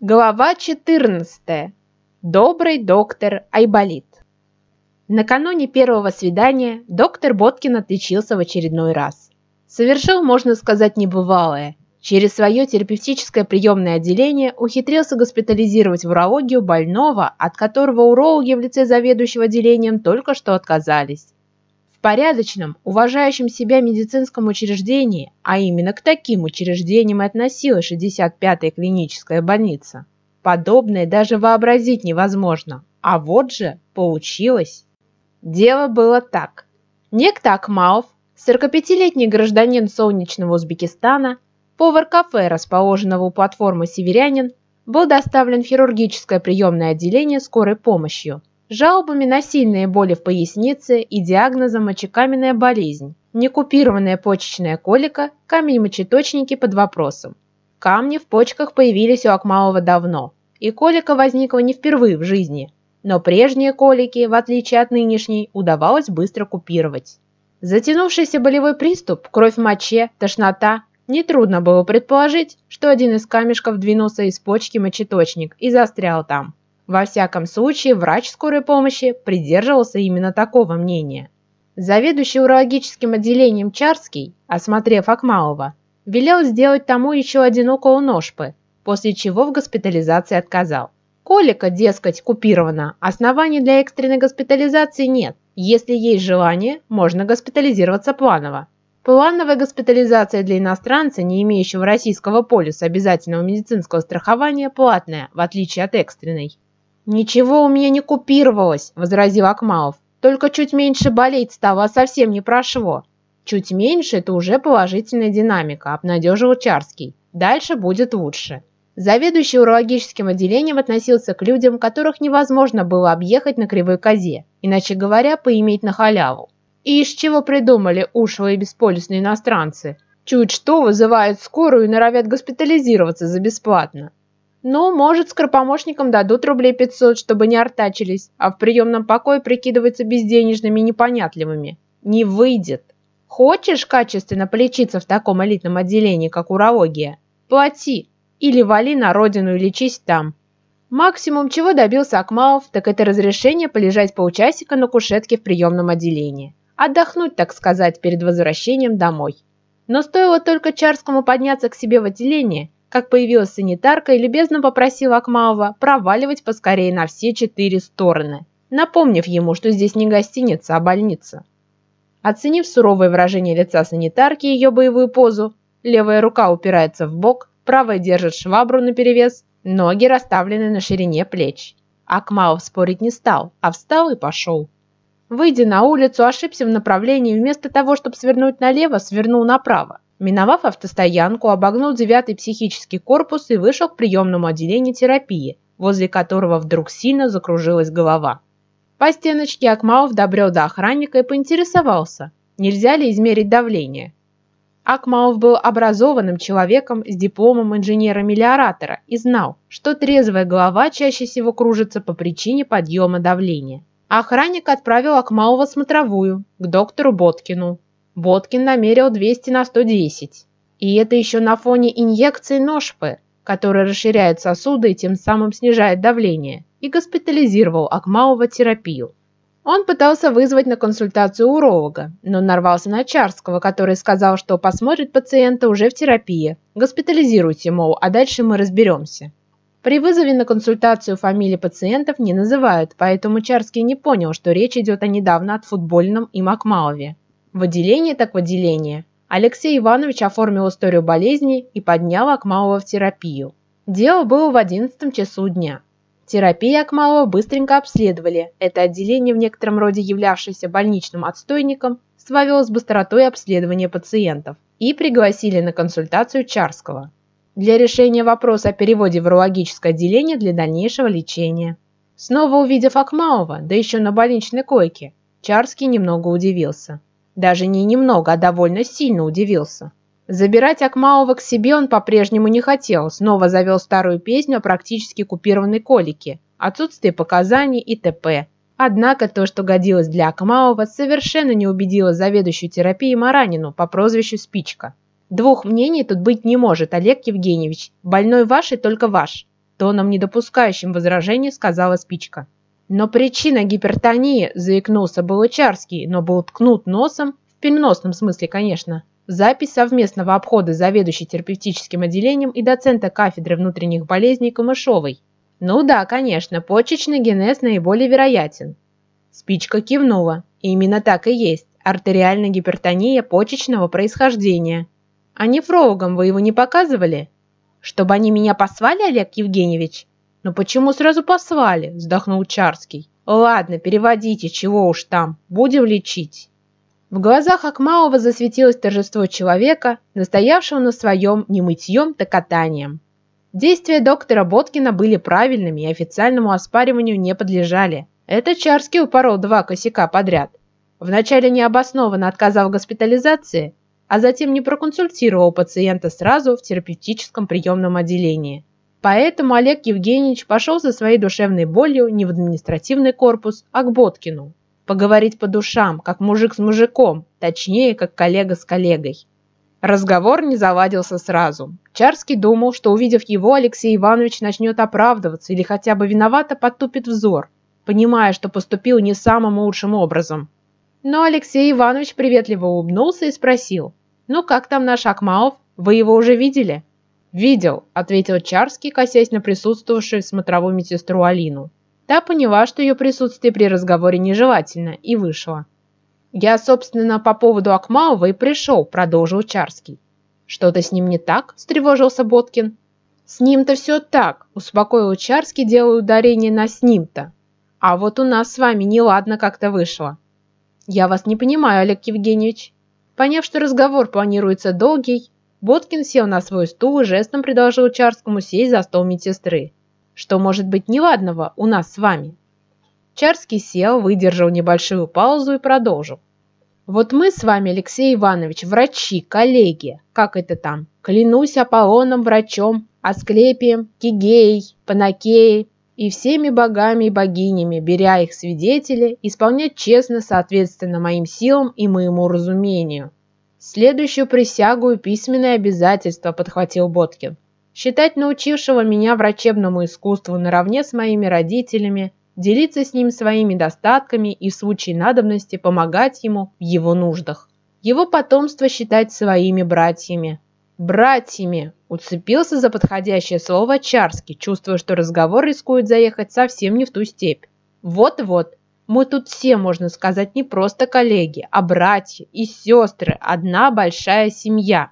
Глава 14. Добрый доктор Айболит. Накануне первого свидания доктор Боткин отличился в очередной раз. Совершил, можно сказать, небывалое. Через свое терапевтическое приемное отделение ухитрился госпитализировать в урологию больного, от которого урологи в лице заведующего отделением только что отказались. В порядочном, уважающем себя медицинском учреждении, а именно к таким учреждениям и относилась 65-я клиническая больница, подобное даже вообразить невозможно. А вот же получилось. Дело было так. Некто Акмалов, 45-летний гражданин солнечного Узбекистана, повар кафе, расположенного у платформы «Северянин», был доставлен в хирургическое приемное отделение скорой помощью – жалобами на сильные боли в пояснице и диагнозом мочекаменная болезнь, некупированная почечная колика, камень-мочеточники под вопросом. Камни в почках появились у Акмалова давно, и колика возникла не впервые в жизни, но прежние колики, в отличие от нынешней, удавалось быстро купировать. Затянувшийся болевой приступ, кровь в моче, тошнота – нетрудно было предположить, что один из камешков двинулся из почки мочеточник и застрял там. Во всяком случае, врач скорой помощи придерживался именно такого мнения. Заведующий урологическим отделением Чарский, осмотрев Акмалова, велел сделать тому еще один укол ножпы, после чего в госпитализации отказал. Колика, дескать, купирована, оснований для экстренной госпитализации нет. Если есть желание, можно госпитализироваться планово. Плановая госпитализация для иностранца, не имеющего российского полюса обязательного медицинского страхования, платная, в отличие от экстренной. «Ничего у меня не купировалось», – возразил Акмалов. «Только чуть меньше болеть стало, а совсем не прошло». «Чуть меньше – это уже положительная динамика», – обнадежил Чарский. «Дальше будет лучше». Заведующий урологическим отделением относился к людям, которых невозможно было объехать на кривой козе, иначе говоря, поиметь на халяву. И из чего придумали ушлые бесполюсные иностранцы? Чуть что вызывают скорую и норовят госпитализироваться за бесплатно. Ну, может, скоропомощникам дадут рублей 500, чтобы не артачились, а в приемном покое прикидываются безденежными и непонятливыми. Не выйдет. Хочешь качественно полечиться в таком элитном отделении, как урология? Плати. Или вали на родину и лечись там. Максимум, чего добился Акмалов, так это разрешение полежать полчасика на кушетке в приемном отделении. Отдохнуть, так сказать, перед возвращением домой. Но стоило только Чарскому подняться к себе в отделение – как появилась санитарка и любезно попросила Акмалова проваливать поскорее на все четыре стороны, напомнив ему, что здесь не гостиница, а больница. Оценив суровое выражение лица санитарки и ее боевую позу, левая рука упирается в бок, правая держит швабру наперевес, ноги расставлены на ширине плеч. Акмалов спорить не стал, а встал и пошел. Выйдя на улицу, ошибся в направлении, вместо того, чтобы свернуть налево, свернул направо. Миновав автостоянку, обогнул девятый психический корпус и вышел к приемному отделению терапии, возле которого вдруг сильно закружилась голова. По стеночке Акмалов добрел до охранника и поинтересовался, нельзя ли измерить давление. Акмалов был образованным человеком с дипломом инженера-мелиоратора и знал, что трезвая голова чаще всего кружится по причине подъема давления. Охранник отправил Акмалова смотровую, к доктору Боткину, Боткин намерил 200 на 110. И это еще на фоне инъекции ножпы, которая расширяет сосуды и тем самым снижает давление, и госпитализировал Акмалова терапию. Он пытался вызвать на консультацию уролога, но нарвался на Чарского, который сказал, что посмотрит пациента уже в терапии. Госпитализируйте, мол, а дальше мы разберемся. При вызове на консультацию фамилии пациентов не называют, поэтому Чарский не понял, что речь идет о недавно отфутбольном им Акмалове. В отделение так в отделение. Алексей Иванович оформил историю болезни и поднял Акмалова в терапию. Дело было в одиннадцатом часу дня. Терапия Акмалова быстренько обследовали. Это отделение, в некотором роде являвшееся больничным отстойником, славилось быстротой обследования пациентов и пригласили на консультацию Чарского для решения вопроса о переводе в урологическое отделение для дальнейшего лечения. Снова увидев Акмалова, да еще на больничной койке, Чарский немного удивился. Даже не немного, а довольно сильно удивился. Забирать Акмалова к себе он по-прежнему не хотел, снова завел старую песню о практически купированной колике, отсутствии показаний и т.п. Однако то, что годилось для Акмалова, совершенно не убедило заведующую терапией Маранину по прозвищу Спичка. Двух мнений тут быть не может, Олег Евгеньевич. Больной ваш и только ваш. тоном, не допускающим возражений, сказала спичка. Но причина гипертонии, заикнулся Балычарский, но был ткнут носом, в переносном смысле, конечно, запись совместного обхода заведующей терапевтическим отделением и доцента кафедры внутренних болезней Камышовой. Ну да, конечно, почечный генез наиболее вероятен. Спичка кивнула. Именно так и есть. Артериальная гипертония почечного происхождения. А нефрологам вы его не показывали? Чтобы они меня посвали, Олег Евгеньевич? Ну почему сразу посвали? Вздохнул Чарский. Ладно, переводите, чего уж там. Будем лечить. В глазах Акмалова засветилось торжество человека, настоявшего на своем не мытьем, так катанием. Действия доктора Боткина были правильными и официальному оспариванию не подлежали. Это Чарский упорол два косяка подряд. Вначале необоснованно отказал в госпитализации, а затем не проконсультировал пациента сразу в терапевтическом приемном отделении. Поэтому Олег Евгеньевич пошел со своей душевной болью не в административный корпус, а к Боткину. Поговорить по душам, как мужик с мужиком, точнее, как коллега с коллегой. Разговор не заладился сразу. Чарский думал, что увидев его, Алексей Иванович начнет оправдываться или хотя бы виновато подтупит взор, понимая, что поступил не самым лучшим образом. Но Алексей Иванович приветливо улыбнулся и спросил, «Ну как там наш Акмаов? Вы его уже видели?» «Видел», – ответил Чарский, косясь на присутствовавшую смотровую медсестру Алину. Та поняла, что ее присутствие при разговоре нежелательно, и вышла. «Я, собственно, по поводу Акмалова и пришел», – продолжил Чарский. «Что-то с ним не так?» – встревожился Боткин. «С ним-то все так», – успокоил Чарский, делая ударение на «с ним-то». «А вот у нас с вами неладно как-то вышло». «Я вас не понимаю, Олег Евгеньевич». Поняв, что разговор планируется долгий, Боткин сел на свой стул и жестом предложил Чарскому сесть за стол медсестры. «Что может быть неладного у нас с вами?» Чарский сел, выдержал небольшую паузу и продолжил. Вот мы с вами, Алексей Иванович, врачи, коллеги, как это там, клянусь Аполлоном врачом, Асклепием, Кигеей, Панакеей и всеми богами и богинями, беря их свидетели, исполнять честно, соответственно моим силам и моему разумению. Следующую присягу и письменное обязательство подхватил Боткин. Считать научившего меня врачебному искусству наравне с моими родителями, делиться с ним своими достатками и в случае надобности помогать ему в его нуждах. Его потомство считать своими братьями. Братьями! Уцепился за подходящее слово Чарский, чувствуя, что разговор рискует заехать совсем не в ту степь. Вот-вот, мы тут все, можно сказать, не просто коллеги, а братья и сестры, одна большая семья.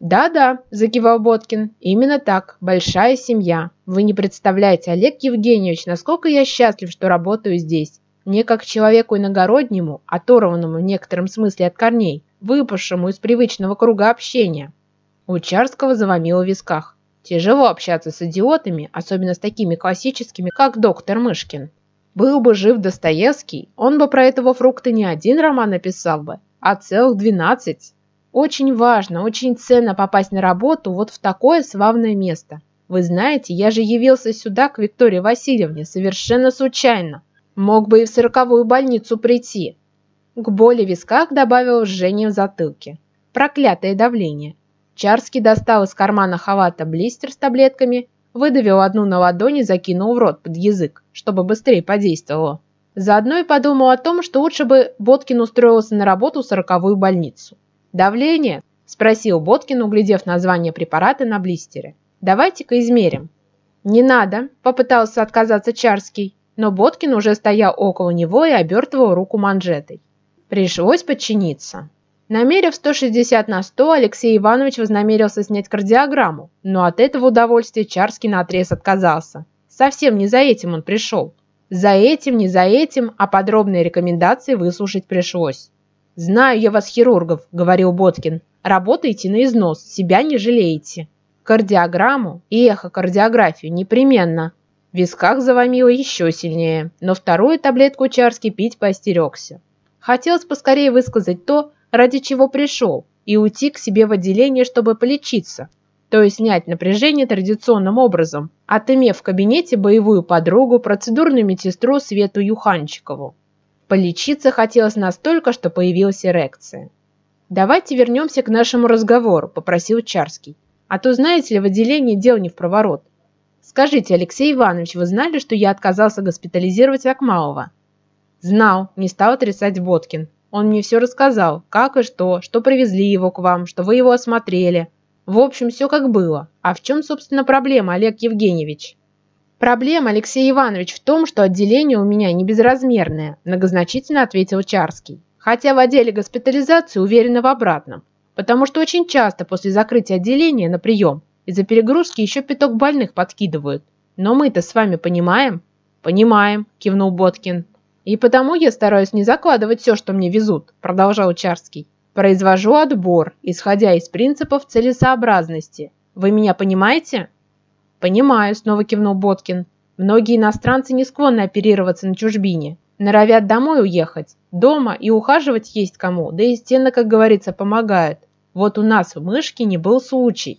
«Да-да», – закивал Боткин, – «именно так, большая семья. Вы не представляете, Олег Евгеньевич, насколько я счастлив, что работаю здесь. Мне как человеку иногороднему, оторванному в некотором смысле от корней, выпавшему из привычного круга общения». У Чарского заломило в висках. Тяжело общаться с идиотами, особенно с такими классическими, как доктор Мышкин. Был бы жив Достоевский, он бы про этого фрукта не один роман написал бы, а целых двенадцать. Очень важно, очень ценно попасть на работу вот в такое славное место. Вы знаете, я же явился сюда к Виктории Васильевне совершенно случайно. Мог бы и в сороковую больницу прийти. К боли в висках добавил жжение в затылке. Проклятое давление. Чарский достал из кармана халата блистер с таблетками, выдавил одну на ладони закинул в рот под язык, чтобы быстрее подействовало. Заодно и подумал о том, что лучше бы Боткин устроился на работу в сороковую больницу. «Давление?» – спросил Боткин, углядев название препарата на блистере. «Давайте-ка измерим». «Не надо», – попытался отказаться Чарский, но Боткин уже стоял около него и обертывал руку манжетой. Пришлось подчиниться. Намерив 160 на 100, Алексей Иванович вознамерился снять кардиограмму, но от этого удовольствия Чарский наотрез отказался. Совсем не за этим он пришел. За этим, не за этим, а подробные рекомендации выслушать пришлось. «Знаю я вас, хирургов», – говорил Боткин. «Работаете на износ, себя не жалеете. Кардиограмму и эхокардиографию непременно». В висках завомило еще сильнее, но вторую таблетку Чарский пить поостерегся. Хотелось поскорее высказать то, ради чего пришел, и уйти к себе в отделение, чтобы полечиться, то есть снять напряжение традиционным образом, отымев в кабинете боевую подругу, процедурную медсестру Свету Юханчикову. Полечиться хотелось настолько, что появилась эрекция. «Давайте вернемся к нашему разговору», – попросил Чарский. «А то, знаете ли, в отделении дел не в проворот». Скажите, Алексей Иванович, вы знали, что я отказался госпитализировать Акмалова? Знал, не стал отрицать Боткин. Он мне все рассказал, как и что, что привезли его к вам, что вы его осмотрели. В общем, все как было. А в чем, собственно, проблема, Олег Евгеньевич? Проблема, Алексей Иванович, в том, что отделение у меня не безразмерное, многозначительно ответил Чарский. Хотя в отделе госпитализации уверены в обратном. Потому что очень часто после закрытия отделения на прием из-за перегрузки еще пяток больных подкидывают. Но мы-то с вами понимаем? Понимаем, кивнул Боткин. И потому я стараюсь не закладывать все, что мне везут, продолжал Чарский. Произвожу отбор, исходя из принципов целесообразности. Вы меня понимаете? Понимаю, снова кивнул Боткин. Многие иностранцы не склонны оперироваться на чужбине. Норовят домой уехать. Дома и ухаживать есть кому, да и стены, как говорится, помогают. Вот у нас в Мышкине был случай.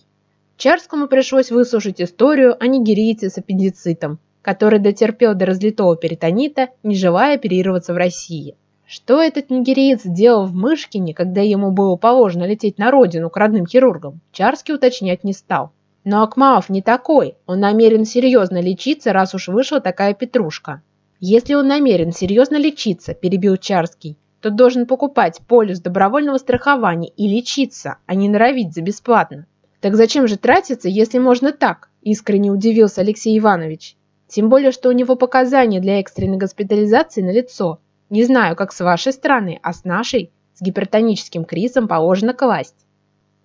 Чарскому пришлось выслушать историю о нигерийце с аппендицитом, который дотерпел до разлитого перитонита, не желая оперироваться в России. Что этот нигериец делал в Мышкине, когда ему было положено лететь на родину к родным хирургам, Чарский уточнять не стал. Но Акмалов не такой, он намерен серьезно лечиться, раз уж вышла такая петрушка. Если он намерен серьезно лечиться, перебил Чарский, то должен покупать полис добровольного страхования и лечиться, а не норовить за бесплатно. Так зачем же тратиться, если можно так? Искренне удивился Алексей Иванович. Тем более, что у него показания для экстренной госпитализации на лицо – не знаю, как с вашей стороны, а с нашей, с гипертоническим кризом положено класть.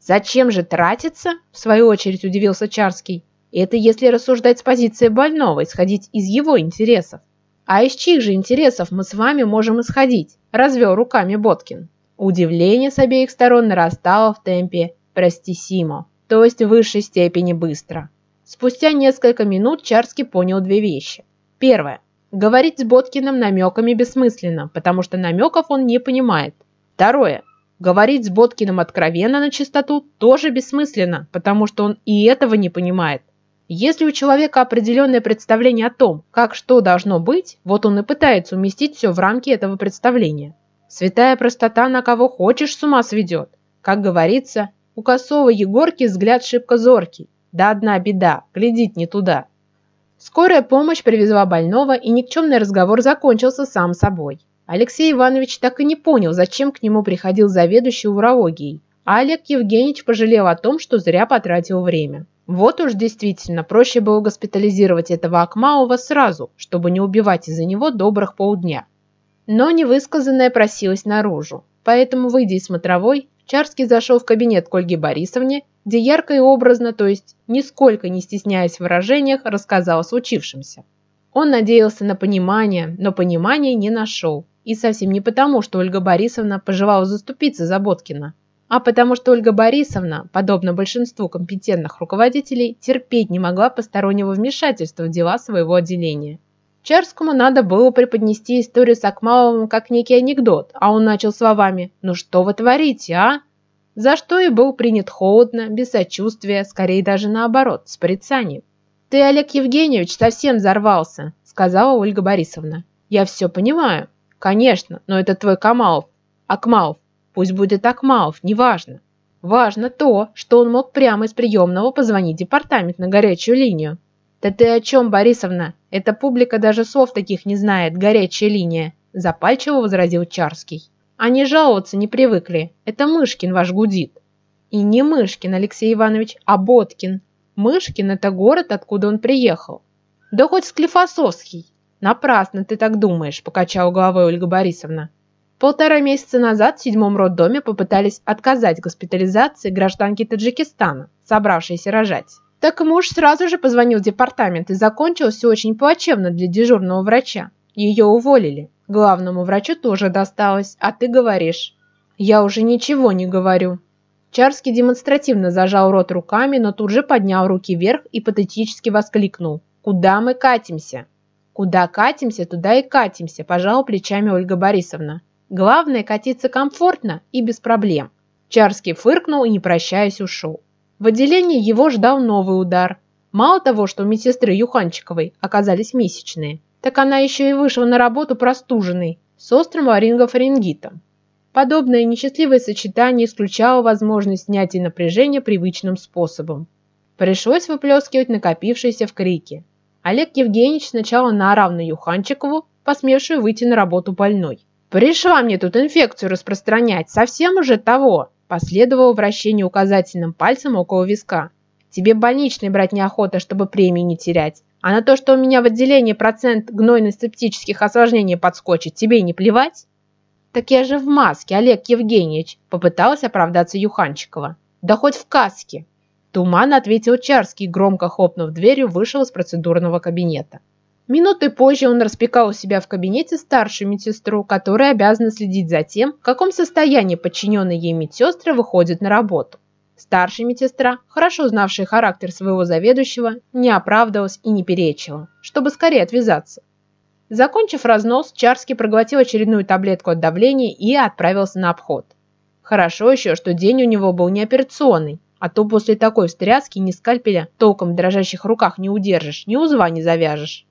Зачем же тратиться? В свою очередь удивился Чарский. Это если рассуждать с позиции больного, исходить из его интересов. А из чьих же интересов мы с вами можем исходить? Развел руками Боткин. Удивление с обеих сторон нарастало в темпе простисимо, то есть в высшей степени быстро. Спустя несколько минут Чарский понял две вещи. Первое. Говорить с Боткиным намеками бессмысленно, потому что намеков он не понимает. Второе. Говорить с Боткиным откровенно на чистоту тоже бессмысленно, потому что он и этого не понимает. Если у человека определенное представление о том, как что должно быть, вот он и пытается уместить все в рамки этого представления. Святая простота на кого хочешь с ума сведет. Как говорится, у косого Егорки взгляд шибко зоркий. Да одна беда, глядит не туда. Скорая помощь привезла больного, и никчемный разговор закончился сам собой. Алексей Иванович так и не понял, зачем к нему приходил заведующий урологией, а Олег Евгеньевич пожалел о том, что зря потратил время. Вот уж действительно, проще было госпитализировать этого Акмаова сразу, чтобы не убивать из-за него добрых полдня. Но невысказанное просилось наружу, поэтому, выйдя из смотровой, Чарский зашел в кабинет к Ольге Борисовне где ярко и образно, то есть нисколько не стесняясь в выражениях, рассказал о случившемся. Он надеялся на понимание, но понимания не нашел. И совсем не потому, что Ольга Борисовна пожелала заступиться за Боткина, а потому что Ольга Борисовна, подобно большинству компетентных руководителей, терпеть не могла постороннего вмешательства в дела своего отделения. Чарскому надо было преподнести историю с Акмаловым как некий анекдот, а он начал словами «Ну что вы творите, а?» за что и был принят холодно, без сочувствия, скорее даже наоборот, с порицанием. «Ты, Олег Евгеньевич, совсем взорвался», – сказала Ольга Борисовна. «Я все понимаю. Конечно, но это твой Камалов. Акмалов. Пусть будет Акмалов, неважно. Важно то, что он мог прямо из приемного позвонить департамент на горячую линию. «Да ты о чем, Борисовна? Эта публика даже слов таких не знает, горячая линия», – запальчиво возразил Чарский. Они жаловаться не привыкли. Это Мышкин ваш гудит. И не Мышкин, Алексей Иванович, а Боткин. Мышкин – это город, откуда он приехал. Да хоть Склифосовский. Напрасно ты так думаешь, покачала головой Ольга Борисовна. Полтора месяца назад в седьмом роддоме попытались отказать госпитализации гражданки Таджикистана, собравшейся рожать. Так муж сразу же позвонил в департамент и закончилось все очень плачевно для дежурного врача. Ее уволили. Главному врачу тоже досталось, а ты говоришь. Я уже ничего не говорю. Чарский демонстративно зажал рот руками, но тут же поднял руки вверх и патетически воскликнул. «Куда мы катимся?» «Куда катимся, туда и катимся», – пожала плечами Ольга Борисовна. «Главное – катиться комфортно и без проблем». Чарский фыркнул и, не прощаясь, ушел. В отделении его ждал новый удар. Мало того, что у медсестры Юханчиковой оказались месячные, так она еще и вышла на работу простуженной, с острым ларингофарингитом. Подобное несчастливое сочетание исключало возможность снятия напряжения привычным способом. Пришлось выплескивать накопившиеся в крике. Олег Евгеньевич сначала наорал на Юханчикову, посмевшую выйти на работу больной. «Пришла мне тут инфекцию распространять, совсем уже того!» Последовало вращение указательным пальцем около виска. «Тебе больничный брать неохота, чтобы премии не терять. А на то, что у меня в отделении процент гнойно-септических осложнений подскочит, тебе не плевать?» «Так я же в маске, Олег Евгеньевич!» Попыталась оправдаться Юханчикова. «Да хоть в каске!» Туман ответил Чарский, громко хлопнув дверью, вышел из процедурного кабинета. Минуты позже он распекал у себя в кабинете старшую медсестру, которая обязана следить за тем, в каком состоянии подчиненные ей медсестры выходят на работу. Старшая медсестра, хорошо знавшая характер своего заведующего, не оправдывалась и не перечила, чтобы скорее отвязаться. Закончив разнос, Чарский проглотил очередную таблетку от давления и отправился на обход. Хорошо еще, что день у него был не операционный, а то после такой встряски ни скальпеля толком в дрожащих руках не удержишь, ни узла не завяжешь.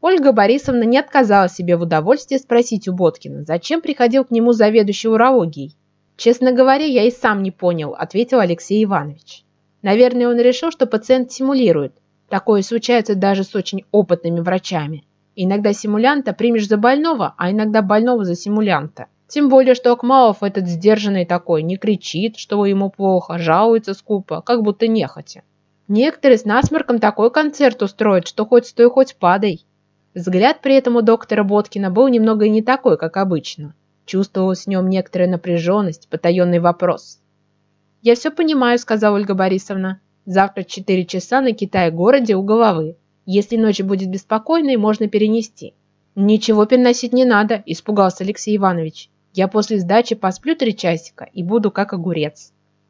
Ольга Борисовна не отказала себе в удовольствии спросить у Боткина, зачем приходил к нему заведующий урологией. «Честно говоря, я и сам не понял», – ответил Алексей Иванович. Наверное, он решил, что пациент симулирует. Такое случается даже с очень опытными врачами. Иногда симулянта примешь за больного, а иногда больного за симулянта. Тем более, что Акмалов этот сдержанный такой, не кричит, что ему плохо, жалуется скупо, как будто нехотя. Некоторые с насморком такой концерт устроят, что хоть стой, хоть падай. Взгляд при этом у доктора Боткина был немного не такой, как обычно. Чувствовалась в нем некоторая напряженность, потаенный вопрос. «Я все понимаю», — сказала Ольга Борисовна. «Завтра 4 часа на Китай-городе у головы. Если ночь будет беспокойной, можно перенести». «Ничего переносить не надо», – испугался Алексей Иванович. «Я после сдачи посплю три часика и буду как огурец».